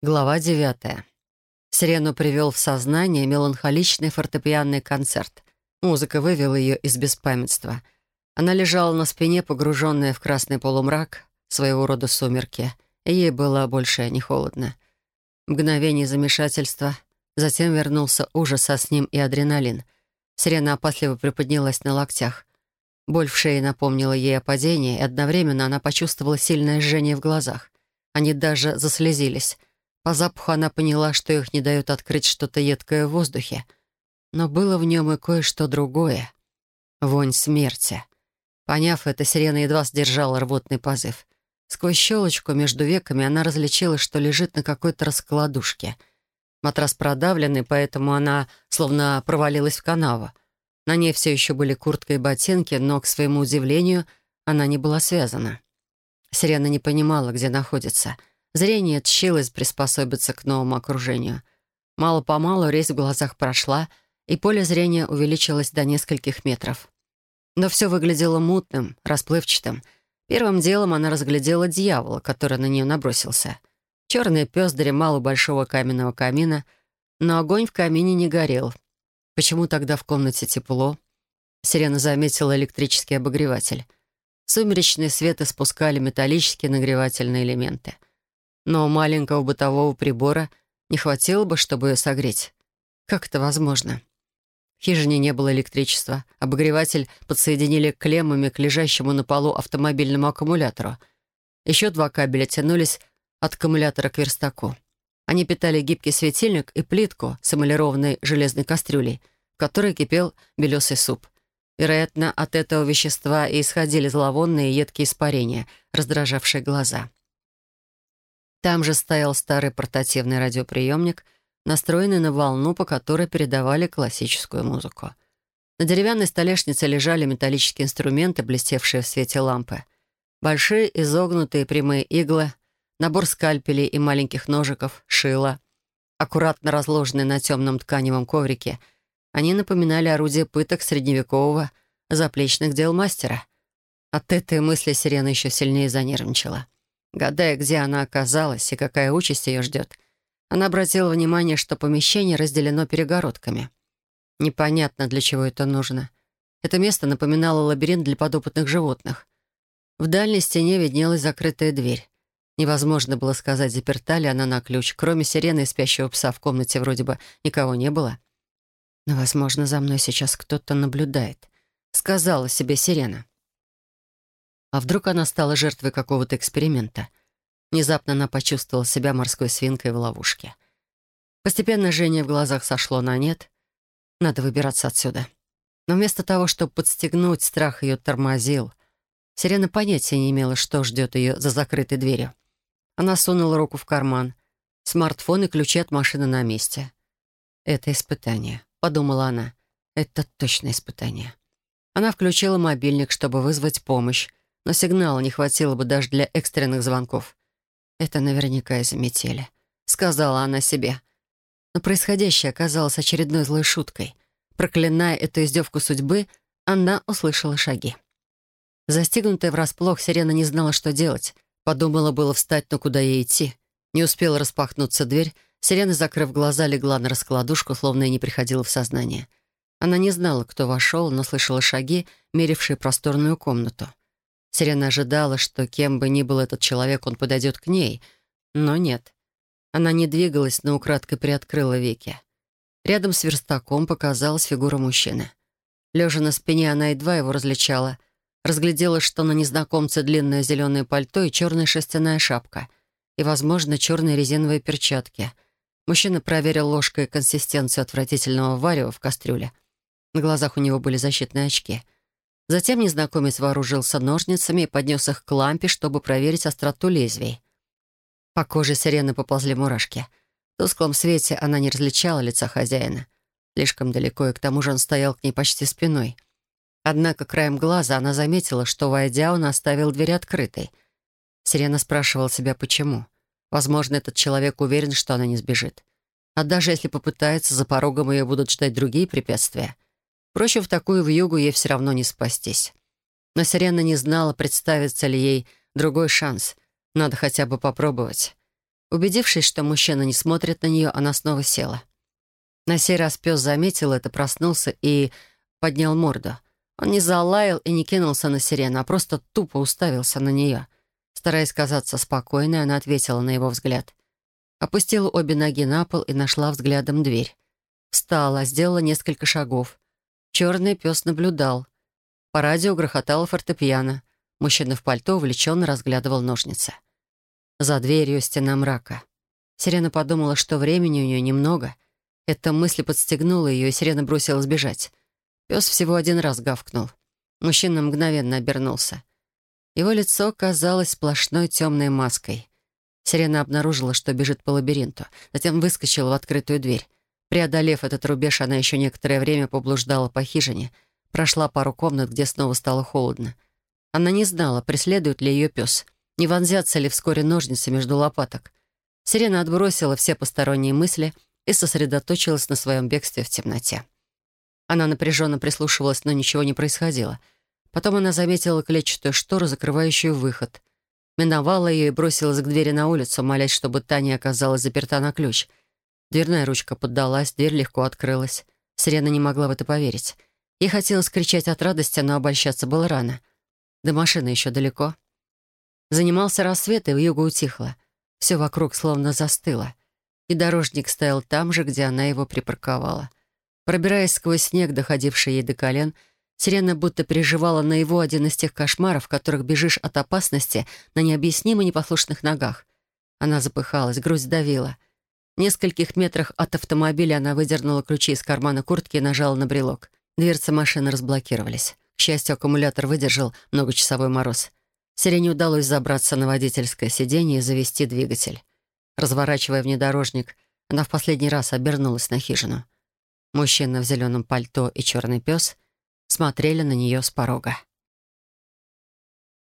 Глава девятая. Сирену привел в сознание меланхоличный фортепианный концерт. Музыка вывела ее из беспамятства. Она лежала на спине, погруженная в красный полумрак, своего рода сумерки, ей было больше не холодно. Мгновение замешательства, затем вернулся ужас, а с ним и адреналин. Сирена опасливо приподнялась на локтях. Боль в шее напомнила ей о падении, и одновременно она почувствовала сильное жжение в глазах. Они даже заслезились. По запаху она поняла, что их не дает открыть что-то едкое в воздухе. Но было в нем и кое-что другое. Вонь смерти. Поняв это, сирена едва сдержала рвотный позыв. Сквозь щелочку между веками она различила, что лежит на какой-то раскладушке. Матрас продавленный, поэтому она словно провалилась в канаву. На ней все еще были куртка и ботинки, но, к своему удивлению, она не была связана. Сирена не понимала, где находится — Зрение тщилось приспособиться к новому окружению. Мало-помалу резь в глазах прошла, и поле зрения увеличилось до нескольких метров. Но все выглядело мутным, расплывчатым. Первым делом она разглядела дьявола, который на нее набросился. Черный пес дремал у большого каменного камина, но огонь в камине не горел. Почему тогда в комнате тепло? Сирена заметила электрический обогреватель. Сумеречный свет испускали металлические нагревательные элементы — но маленького бытового прибора не хватило бы, чтобы ее согреть. Как это возможно? В хижине не было электричества. Обогреватель подсоединили клеммами к лежащему на полу автомобильному аккумулятору. Еще два кабеля тянулись от аккумулятора к верстаку. Они питали гибкий светильник и плитку с эмалированной железной кастрюлей, в которой кипел белесый суп. Вероятно, от этого вещества и исходили зловонные едкие испарения, раздражавшие глаза. Там же стоял старый портативный радиоприемник, настроенный на волну, по которой передавали классическую музыку. На деревянной столешнице лежали металлические инструменты, блестевшие в свете лампы. Большие изогнутые прямые иглы, набор скальпелей и маленьких ножиков, шила. Аккуратно разложенные на темном тканевом коврике, они напоминали орудие пыток средневекового заплечных дел мастера. От этой мысли сирена еще сильнее занервничала. Гадая, где она оказалась и какая участь ее ждет, она обратила внимание, что помещение разделено перегородками. Непонятно, для чего это нужно. Это место напоминало лабиринт для подопытных животных. В дальней стене виднелась закрытая дверь. Невозможно было сказать, заперта ли она на ключ. Кроме сирены и спящего пса в комнате вроде бы никого не было. Но, возможно, за мной сейчас кто-то наблюдает. Сказала себе сирена. А вдруг она стала жертвой какого-то эксперимента? Внезапно она почувствовала себя морской свинкой в ловушке. Постепенно жжение в глазах сошло на нет. Надо выбираться отсюда. Но вместо того, чтобы подстегнуть, страх ее тормозил. Сирена понятия не имела, что ждет ее за закрытой дверью. Она сунула руку в карман. Смартфон и ключи от машины на месте. «Это испытание», — подумала она. «Это точно испытание». Она включила мобильник, чтобы вызвать помощь, но сигнала не хватило бы даже для экстренных звонков. «Это наверняка из-за метели», — сказала она себе. Но происходящее оказалось очередной злой шуткой. Проклиная эту издевку судьбы, она услышала шаги. Застигнутая врасплох, Сирена не знала, что делать. Подумала было встать, но куда ей идти. Не успела распахнуться дверь, Сирена, закрыв глаза, легла на раскладушку, словно и не приходила в сознание. Она не знала, кто вошел, но слышала шаги, мерившие просторную комнату. Сирена ожидала, что кем бы ни был этот человек, он подойдет к ней. Но нет. Она не двигалась, но украдкой приоткрыла веки. Рядом с верстаком показалась фигура мужчины. Лежа на спине, она едва его различала. Разглядела, что на незнакомце длинное зеленое пальто и черная шерстяная шапка. И, возможно, черные резиновые перчатки. Мужчина проверил ложкой консистенцию отвратительного варева в кастрюле. На глазах у него были защитные очки — Затем незнакомец вооружился ножницами и поднес их к лампе, чтобы проверить остроту лезвий. По коже сирены поползли мурашки. В тусклом свете она не различала лица хозяина. Слишком далеко, и к тому же он стоял к ней почти спиной. Однако краем глаза она заметила, что, войдя, он оставил дверь открытой. Сирена спрашивала себя, почему. Возможно, этот человек уверен, что она не сбежит. А даже если попытается, за порогом ее будут ждать другие препятствия — Впрочем, в такую вьюгу ей все равно не спастись. Но Сирена не знала, представится ли ей другой шанс. Надо хотя бы попробовать. Убедившись, что мужчина не смотрит на нее, она снова села. На сей раз пес заметил это, проснулся и поднял морду. Он не залаял и не кинулся на сирену, а просто тупо уставился на нее. Стараясь казаться спокойной, она ответила на его взгляд. Опустила обе ноги на пол и нашла взглядом дверь. Встала, сделала несколько шагов. Черный пес наблюдал. По радио грохотало фортепиано. Мужчина в пальто увлеченно разглядывал ножницы. За дверью стена мрака. Сирена подумала, что времени у нее немного. Эта мысль подстегнула ее, и Сирена бросилась бежать. Пес всего один раз гавкнул. Мужчина мгновенно обернулся. Его лицо казалось сплошной темной маской. Сирена обнаружила, что бежит по лабиринту, затем выскочила в открытую дверь. Преодолев этот рубеж, она еще некоторое время поблуждала по хижине, прошла пару комнат, где снова стало холодно. Она не знала, преследует ли ее пес — не вонзятся ли вскоре ножницы между лопаток. Сирена отбросила все посторонние мысли и сосредоточилась на своем бегстве в темноте. Она напряженно прислушивалась, но ничего не происходило. Потом она заметила клетчатую штору, закрывающую выход. Миновала ее и бросилась к двери на улицу, молясь, чтобы та не оказалась заперта на ключ. Дверная ручка поддалась, дверь легко открылась. Сирена не могла в это поверить. Ей хотелось кричать от радости, но обольщаться было рано. До машины еще далеко. Занимался рассвет, и вьюга утихла. Все вокруг словно застыло. И дорожник стоял там же, где она его припарковала. Пробираясь сквозь снег, доходивший ей до колен, Сирена будто переживала на его один из тех кошмаров, в которых бежишь от опасности на необъяснимо непослушных ногах. Она запыхалась, грудь давила. Нескольких метрах от автомобиля она выдернула ключи из кармана куртки и нажала на брелок. Дверцы машины разблокировались. К счастью, аккумулятор выдержал многочасовой мороз. Сирене удалось забраться на водительское сиденье и завести двигатель. Разворачивая внедорожник, она в последний раз обернулась на хижину. Мужчина в зеленом пальто и черный пес смотрели на нее с порога.